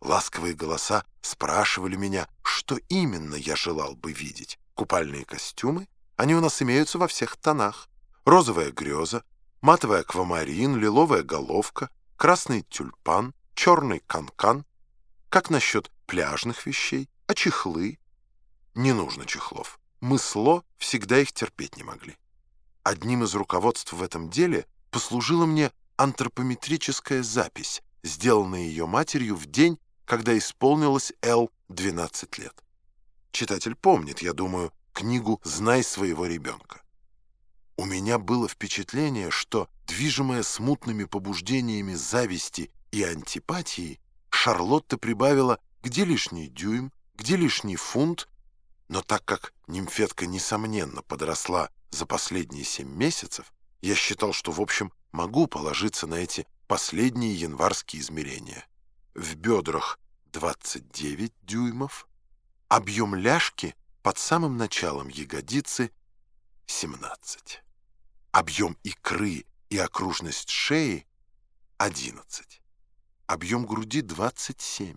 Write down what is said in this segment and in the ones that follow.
Ласковые голоса спрашивали меня, что именно я желал бы видеть. Купальные костюмы, они у нас имеются во всех тонах. Розовая греза, матовый аквамарин, лиловая головка, красный тюльпан, черный канкан. Как насчет пляжных вещей, а чехлы? Не нужно чехлов. Мы сло всегда их терпеть не могли. Одним из руководств в этом деле послужила мне антропометрическая запись, сделанная ее матерью в день, когда исполнилось Эл 12 лет. Читатель помнит, я думаю, книгу «Знай своего ребенка». У меня было впечатление, что, движимая смутными побуждениями зависти и антипатии, Шарлотта прибавила где лишний дюйм, где лишний фунт, но так как нимфетка, несомненно, подросла за последние семь месяцев, я считал, что, в общем, могу положиться на эти последние январские измерения. В бедрах 29 дюймов, объем ляжки под самым началом ягодицы 17, объем икры и окружность шеи 11, объем груди 27,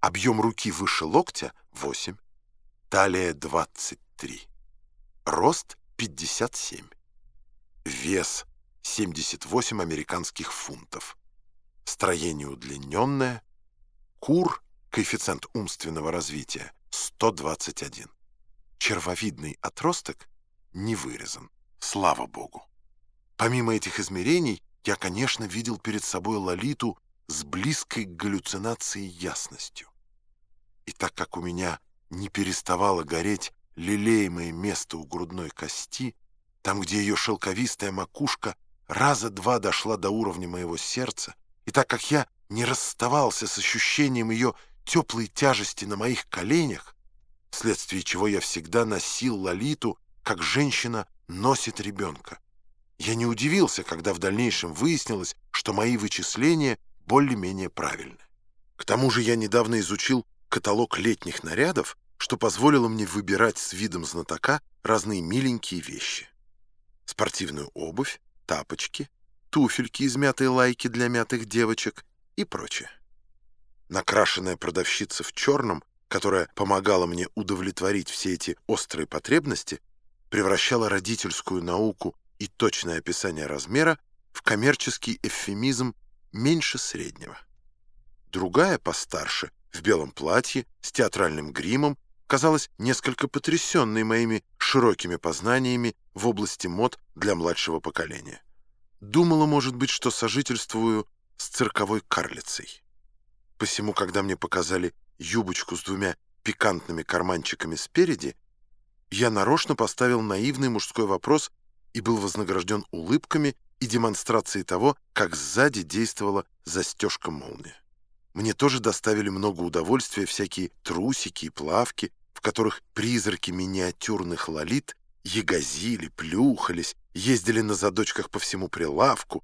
объем руки выше локтя 8, талия 23, рост 57, вес 78 американских фунтов, строение удлиненное, кур, коэффициент умственного развития 121. Червовидный отросток не вырезан, слава богу. Помимо этих измерений, я, конечно, видел перед собой Лолиту с близкой к галлюцинации ясностью. И так как у меня не переставало гореть лелеемое место у грудной кости, там, где ее шелковистая макушка раза два дошла до уровня моего сердца, и так как я не расставался с ощущением ее теплой тяжести на моих коленях, вследствие чего я всегда носил Лолиту, как женщина носит ребенка. Я не удивился, когда в дальнейшем выяснилось, что мои вычисления более-менее правильны. К тому же я недавно изучил каталог летних нарядов, что позволило мне выбирать с видом знатока разные миленькие вещи. Спортивную обувь, тапочки, туфельки из мятой лайки для мятых девочек и прочее. Накрашенная продавщица в черном, которая помогала мне удовлетворить все эти острые потребности, превращала родительскую науку и точное описание размера в коммерческий эвфемизм меньше среднего. Другая, постарше, в белом платье, с театральным гримом, казалась несколько потрясенной моими широкими познаниями в области мод для младшего поколения. Думала, может быть, что сожительствую с цирковой карлицей. Посему, когда мне показали юбочку с двумя пикантными карманчиками спереди, я нарочно поставил наивный мужской вопрос и был вознагражден улыбками и демонстрацией того, как сзади действовала застежка молния. Мне тоже доставили много удовольствия всякие трусики и плавки, в которых призраки миниатюрных лолит ягозили, плюхались, ездили на задочках по всему прилавку,